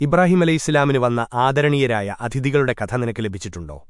ഇബ്രാഹിം അലൈഹിസ്ലാമിന് വന്ന ആദരണീയരായ അതിഥികളുടെ കഥ നിനക്ക് ലഭിച്ചിട്ടുണ്ടോ?